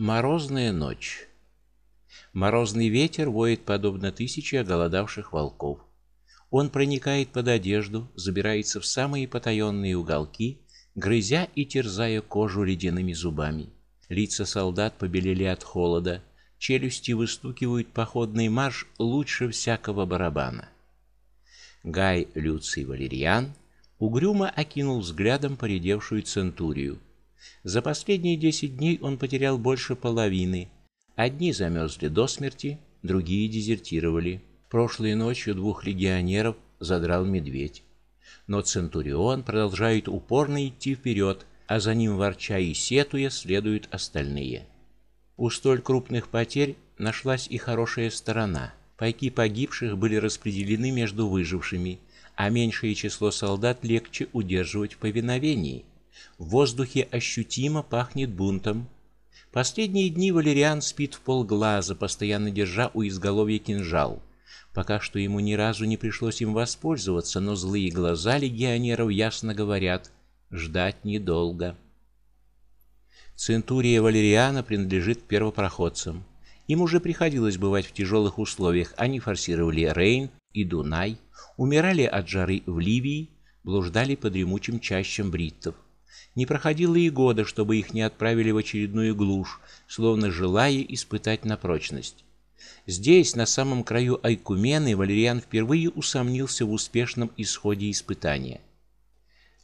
Морозная ночь. Морозный ветер воет подобно тысяче оголодавших волков. Он проникает под одежду, забирается в самые потаенные уголки, грызя и терзая кожу ледяными зубами. Лица солдат побелели от холода, челюсти выстукивают походный марш лучше всякого барабана. Гай Люций Валериан угрюмо окинул взглядом поредевшую центурию. За последние десять дней он потерял больше половины. Одни замерзли до смерти, другие дезертировали. Прошлой ночью двух легионеров задрал медведь. Но центурион продолжает упорно идти вперед, а за ним ворча и сетуя следуют остальные. У столь крупных потерь нашлась и хорошая сторона. Пайки погибших были распределены между выжившими, а меньшее число солдат легче удерживать в повиновении. В воздухе ощутимо пахнет бунтом. Последние дни Валериан спит в полглаза, постоянно держа у изголовья кинжал. Пока что ему ни разу не пришлось им воспользоваться, но злые глаза легионеров ясно говорят: ждать недолго. Центурия Валериана принадлежит первопроходцам. Им уже приходилось бывать в тяжелых условиях. Они форсировали Рейн и Дунай, умирали от жары в Ливии, блуждали по дремучим чащам бриттов. Не проходило и года, чтобы их не отправили в очередную глушь, словно желая испытать на прочность. Здесь, на самом краю Айкумены, Валериан впервые усомнился в успешном исходе испытания.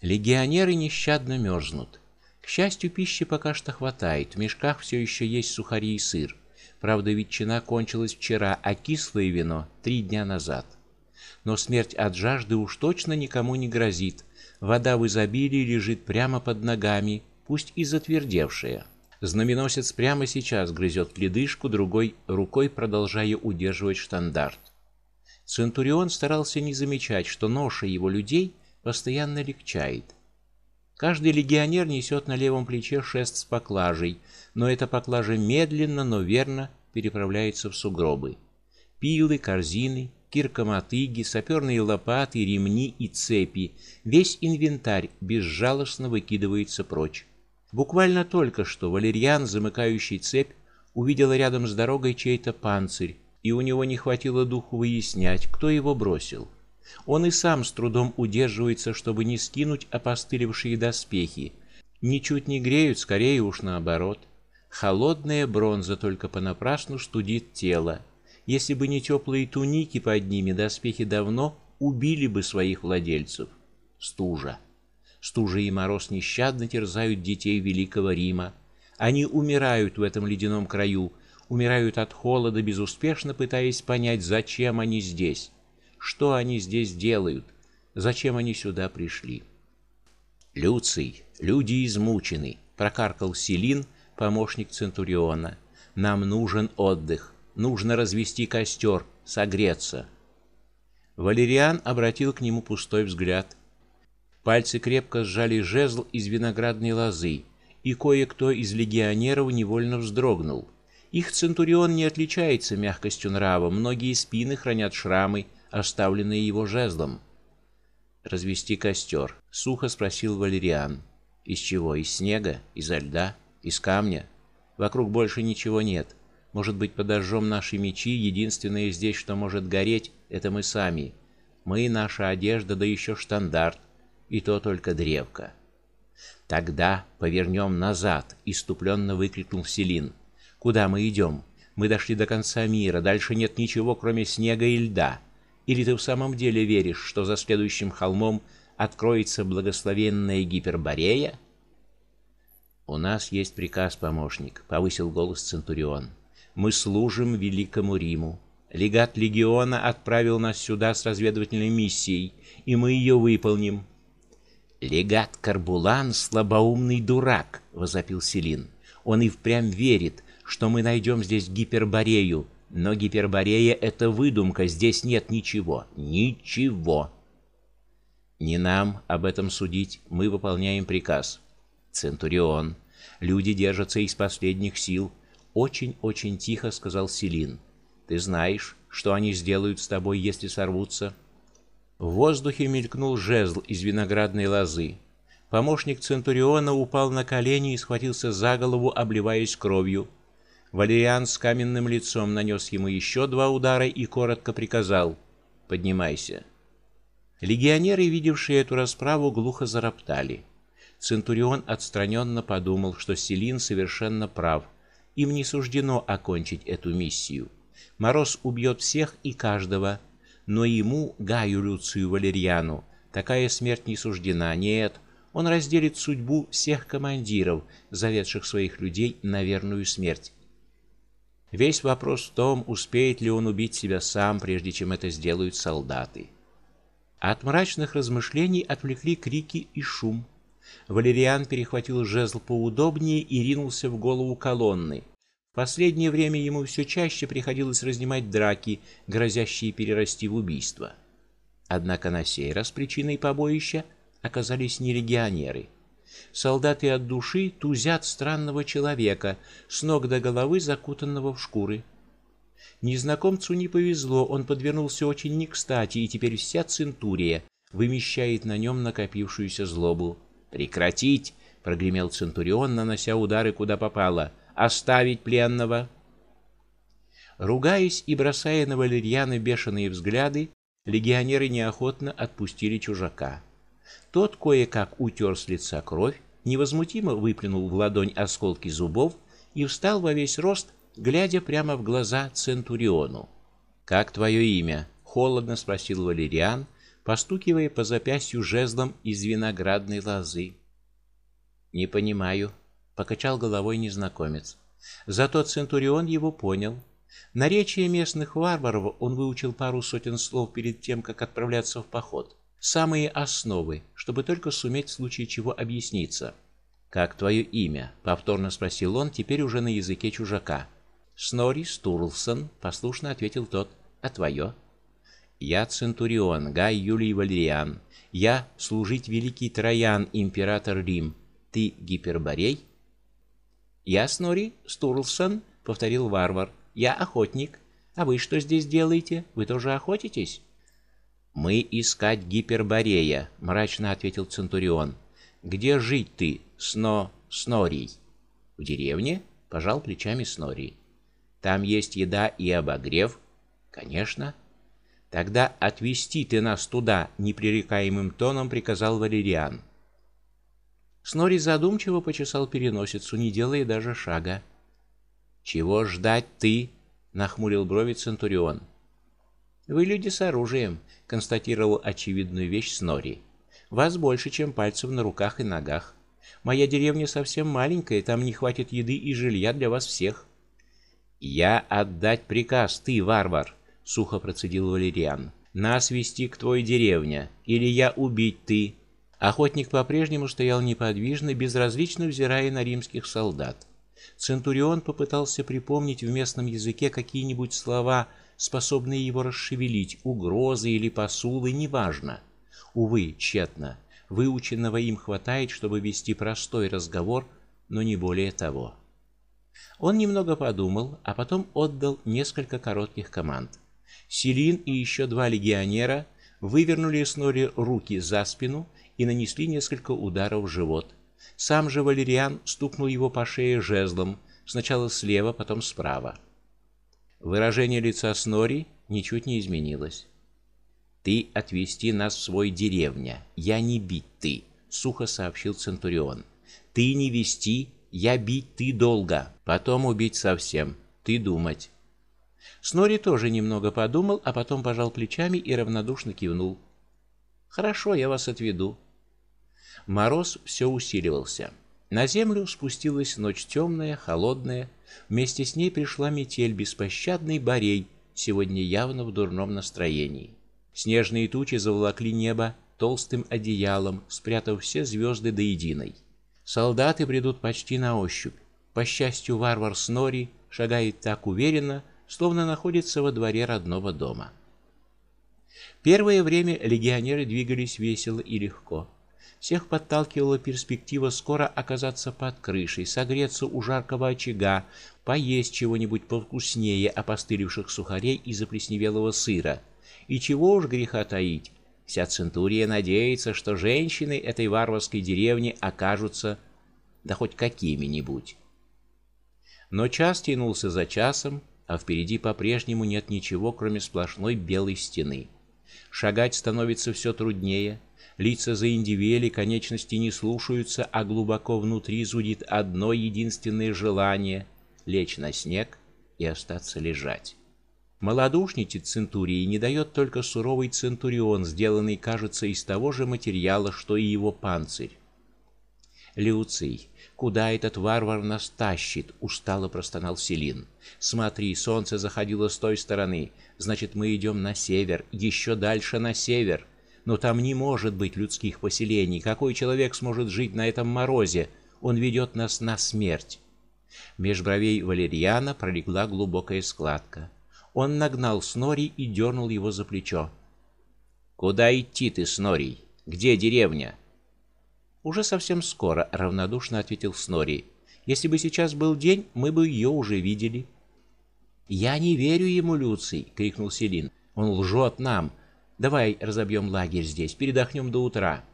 Легионеры нещадно мерзнут. К счастью, пищи пока что хватает. В мешках все еще есть сухари и сыр. Правда, ветчина кончилась вчера, а кислое вино три дня назад. Но смерть от жажды уж точно никому не грозит. Вода в изобилии лежит прямо под ногами, пусть и затвердевшая. Знаменосец прямо сейчас грызет ледышку, другой рукой продолжая удерживать штандарт. Центурион старался не замечать, что ноша его людей постоянно легчает. Каждый легионер несет на левом плече шест с поклажей, но эта поклажа медленно, но верно переправляется в сугробы. Пилы, корзины, кирка-мотыги, саперные лопаты, ремни и цепи. Весь инвентарь безжалостно выкидывается прочь. Буквально только что Валерьян, замыкающий цепь, увидел рядом с дорогой чей-то панцирь, и у него не хватило духу выяснять, кто его бросил. Он и сам с трудом удерживается, чтобы не скинуть опостылевшие доспехи. Ничуть не греют, скорее уж наоборот. Холодная бронза только понапрасну студит тело. Если бы не теплые туники под ними, доспехи давно убили бы своих владельцев. Стужа. Стужа и мороз нещадно терзают детей великого Рима. Они умирают в этом ледяном краю, умирают от холода, безуспешно пытаясь понять, зачем они здесь, что они здесь делают, зачем они сюда пришли. Люций, люди измучены, прокаркал Селин, помощник центуриона. Нам нужен отдых. Нужно развести костер, согреться. Валериан обратил к нему пустой взгляд. Пальцы крепко сжали жезл из виноградной лозы, и кое-кто из легионеров невольно вздрогнул. Их центурион не отличается мягкостью нрава, многие спины хранят шрамы, оставленные его жезлом. Развести костер?» — сухо спросил Валериан. Из чего? Из снега, из льда, из камня? Вокруг больше ничего нет. Может быть, подожжем наши мечи, единственное здесь, что может гореть, это мы сами. Мы, наша одежда, да еще штандарт, и то только древко. Тогда повернем назад, иступленно выкрикнул Селин. Куда мы идем? Мы дошли до конца мира, дальше нет ничего, кроме снега и льда. Или ты в самом деле веришь, что за следующим холмом откроется благословенная Гиперборея? У нас есть приказ, помощник, повысил голос центурион. Мы служим великому Риму. Легат легиона отправил нас сюда с разведывательной миссией, и мы ее выполним. Легат Карбулан слабоумный дурак, возопил Селин. Он и впрямь верит, что мы найдем здесь Гиперборею, но Гиперборея это выдумка, здесь нет ничего, ничего. Не нам об этом судить, мы выполняем приказ. Центурион, люди держатся из последних сил, очень-очень тихо сказал Селин. Ты знаешь, что они сделают с тобой, если сорвутся? В воздухе мелькнул жезл из виноградной лозы. Помощник центуриона упал на колени и схватился за голову, обливаясь кровью. Валериан с каменным лицом нанес ему еще два удара и коротко приказал: "Поднимайся". Легионеры, видевшие эту расправу, глухо зароптали. Центурион отстраненно подумал, что Селин совершенно прав. Им не суждено окончить эту миссию. Мороз убьет всех и каждого, но ему, Гаю Люцию Валерьяну, такая смерть не суждена. Нет, он разделит судьбу всех командиров, заведших своих людей на верную смерть. Весь вопрос в том, успеет ли он убить себя сам, прежде чем это сделают солдаты. От мрачных размышлений отвлекли крики и шум. Валериан перехватил жезл поудобнее и ринулся в голову колонны. В последнее время ему все чаще приходилось разнимать драки, грозящие перерасти в убийство. Однако на сей раз причиной побоища оказались не легионеры. Солдаты от души тузят странного человека, с ног до головы закутанного в шкуры. Незнакомцу не повезло, он подвернулся очень не кстати, и теперь вся центурия вымещает на нем накопившуюся злобу. "Прекратить!" прогремел центурион, нанося удары куда попало. "Оставить пленного!" Ругаясь и бросая на Валерьяна бешеные взгляды, легионеры неохотно отпустили чужака. Тот кое-как утер с лица кровь, невозмутимо выплюнул в ладонь осколки зубов и встал во весь рост, глядя прямо в глаза центуриону. "Как твое имя?" холодно спросил Валериан, постукивая по запястью жезлом из виноградной лозы. "Не понимаю", покачал головой незнакомец. Зато центурион его понял. Наречие местных варваров он выучил пару сотен слов перед тем, как отправляться в поход самые основы, чтобы только суметь в случае чего объясниться. Как твое имя? повторно спросил он, теперь уже на языке чужака. Снори Стурлсон, послушно ответил тот. А твое?» Я центурион Гай Юлий Валериан. Я служить великий Троян, император Рим. Ты Гиперборей? Я Снори Стурлсон, повторил варвар. Я охотник. А вы что здесь делаете? Вы тоже охотитесь? Мы искать Гиперборея, мрачно ответил центурион. Где жить ты, Сно Снорий? В деревне? пожал плечами Снорий. Там есть еда и обогрев? Конечно. Тогда отвести ты нас туда, непререкаемым тоном приказал Валериан. Снори задумчиво почесал переносицу, не делая даже шага. Чего ждать ты? нахмурил брови центурион. Вы люди с оружием, констатировал очевидную вещь Снори. Вас больше, чем пальцев на руках и ногах. Моя деревня совсем маленькая, там не хватит еды и жилья для вас всех. Я отдать приказ, ты, варвар, сухо процедил Валериан. Нас вести к твоей деревне, или я убить ты. Охотник по-прежнему стоял неподвижно, безразлично взирая на римских солдат. Центурион попытался припомнить в местном языке какие-нибудь слова, способные его расшевелить, угрозы или посулы, неважно. Увы, тщетно. Выученного им хватает, чтобы вести простой разговор, но не более того. Он немного подумал, а потом отдал несколько коротких команд. Селин и еще два легионера вывернули Снори руки за спину и нанесли несколько ударов в живот. Сам же Валериан стукнул его по шее жезлом, сначала слева, потом справа. Выражение лица Снори ничуть не изменилось. Ты отвезти нас в свой деревня. Я не бить ты, сухо сообщил центурион. Ты не вести, я бить ты долго, потом убить совсем. Ты думать. Снори тоже немного подумал, а потом пожал плечами и равнодушно кивнул. Хорошо, я вас отведу. Мороз все усиливался. На землю спустилась ночь темная, холодная, вместе с ней пришла метель беспощадный борей, сегодня явно в дурном настроении. Снежные тучи заволокли небо толстым одеялом, спрятав все звезды до единой. Солдаты бредут почти на ощупь. По счастью, варвар Снори шагает так уверенно, словно находится во дворе родного дома. Первое время легионеры двигались весело и легко. Всех подталкивала перспектива скоро оказаться под крышей, согреться у жаркого очага, поесть чего-нибудь повкуснее опостылевших сухарей и заплесневелого сыра. И чего уж греха таить, вся центурия надеется, что женщины этой варварской деревни окажутся да хоть какими-нибудь. Но час тянулся за часом, а впереди по-прежнему нет ничего, кроме сплошной белой стены. Шагать становится все труднее, лица заиндивели, конечности не слушаются, а глубоко внутри зудит одно единственное желание лечь на снег и остаться лежать. Молодушничать Центурии не дает только суровый Центурион, сделанный, кажется, из того же материала, что и его панцирь. Люций, куда этот варвар нас тащит? устало простонал Селин. Смотри, солнце заходило с той стороны, значит, мы идем на север, еще дальше на север. Но там не может быть людских поселений. Какой человек сможет жить на этом морозе? Он ведет нас на смерть. Меж бровей Валериана пролегла глубокая складка. Он нагнал Снори и дернул его за плечо. Куда идти ты, Снори? Где деревня? Уже совсем скоро, равнодушно ответил Снори. Если бы сейчас был день, мы бы ее уже видели. Я не верю ему, Люций, крикнул Селин. Он лжет нам. Давай разобьем лагерь здесь, передохнем до утра.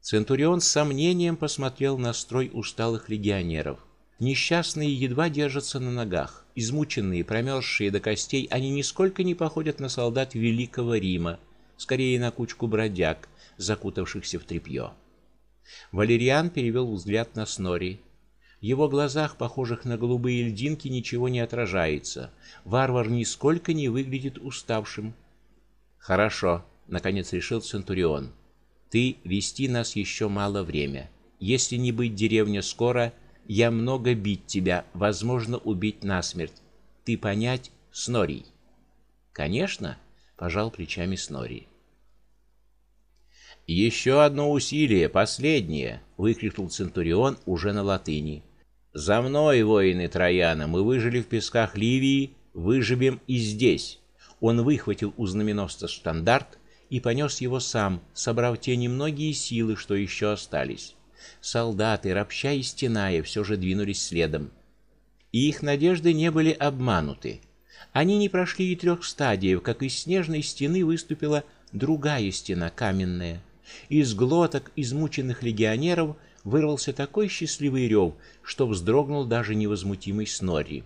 Центурион с сомнением посмотрел на строй усталых легионеров. Несчастные едва держатся на ногах, измученные, промерзшие до костей, они нисколько не походят на солдат великого Рима, скорее на кучку бродяг, закутавшихся в тряпье. Валериан перевел взгляд на Снори. В его глазах, похожих на голубые льдинки, ничего не отражается. Варвар нисколько не выглядит уставшим. Хорошо, наконец решил Центурион. Ты вести нас еще мало время. Если не быть деревня скоро, я много бить тебя, возможно, убить насмерть. Ты понять, Снори? Конечно, пожал плечами Снори. Еще одно усилие, последнее, выкрикнул центурион уже на латыни. За мной, воины Трояна, мы выжили в песках Ливии, выживем и здесь. Он выхватил у знаменосца штандарт и понес его сам, собрав те немногие силы, что еще остались. Солдаты, ропща и стеная, все же двинулись следом. И их надежды не были обмануты. Они не прошли и трех стадий, как из снежной стены выступила другая стена каменная. Из глоток измученных легионеров вырвался такой счастливый рев, что вздрогнул даже невозмутимый Снорри.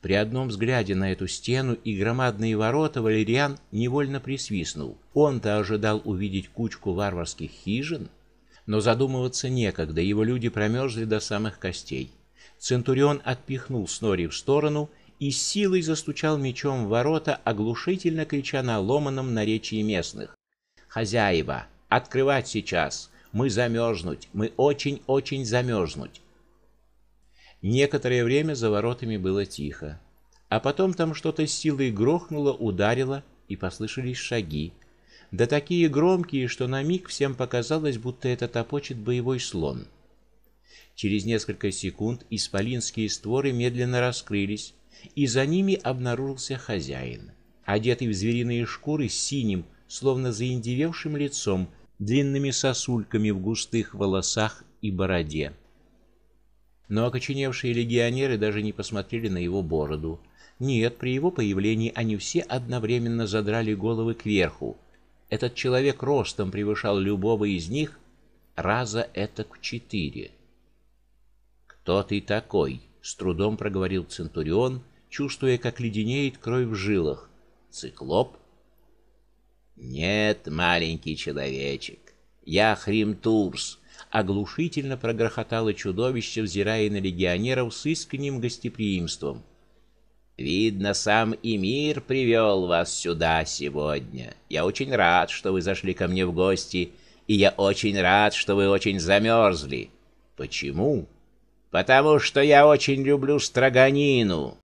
При одном взгляде на эту стену и громадные ворота Валериан невольно присвистнул. Он-то ожидал увидеть кучку варварских хижин, но задумываться некогда, его люди промерзли до самых костей. Центурион отпихнул Снори в сторону и с силой застучал мечом в ворота, оглушительно крича на ломаном наречии местных: "Хозяева, Открывать сейчас. Мы замерзнуть. Мы очень-очень замерзнуть. Некоторое время за воротами было тихо, а потом там что-то с силой грохнуло, ударило, и послышались шаги. Да такие громкие, что на миг всем показалось, будто это топочет боевой слон. Через несколько секунд исполинские створы медленно раскрылись, и за ними обнаружился хозяин, одетый в звериные шкуры с синим, словно заиндевевшим лицом, длинными сосульками в густых волосах и бороде. Но окоченевшие легионеры даже не посмотрели на его бороду. Нет, при его появлении они все одновременно задрали головы кверху. Этот человек ростом превышал любого из них раза это к четыре. Кто ты такой? с трудом проговорил центурион, чувствуя, как леденеет кровь в жилах. Циклоп нет, маленький человечек, я Хримтурс, оглушительно прогрохотало чудовище, взирая на легионеров с искренним гостеприимством. Видно, сам и мир привел вас сюда сегодня. Я очень рад, что вы зашли ко мне в гости, и я очень рад, что вы очень замерзли. Почему? Потому что я очень люблю строганину.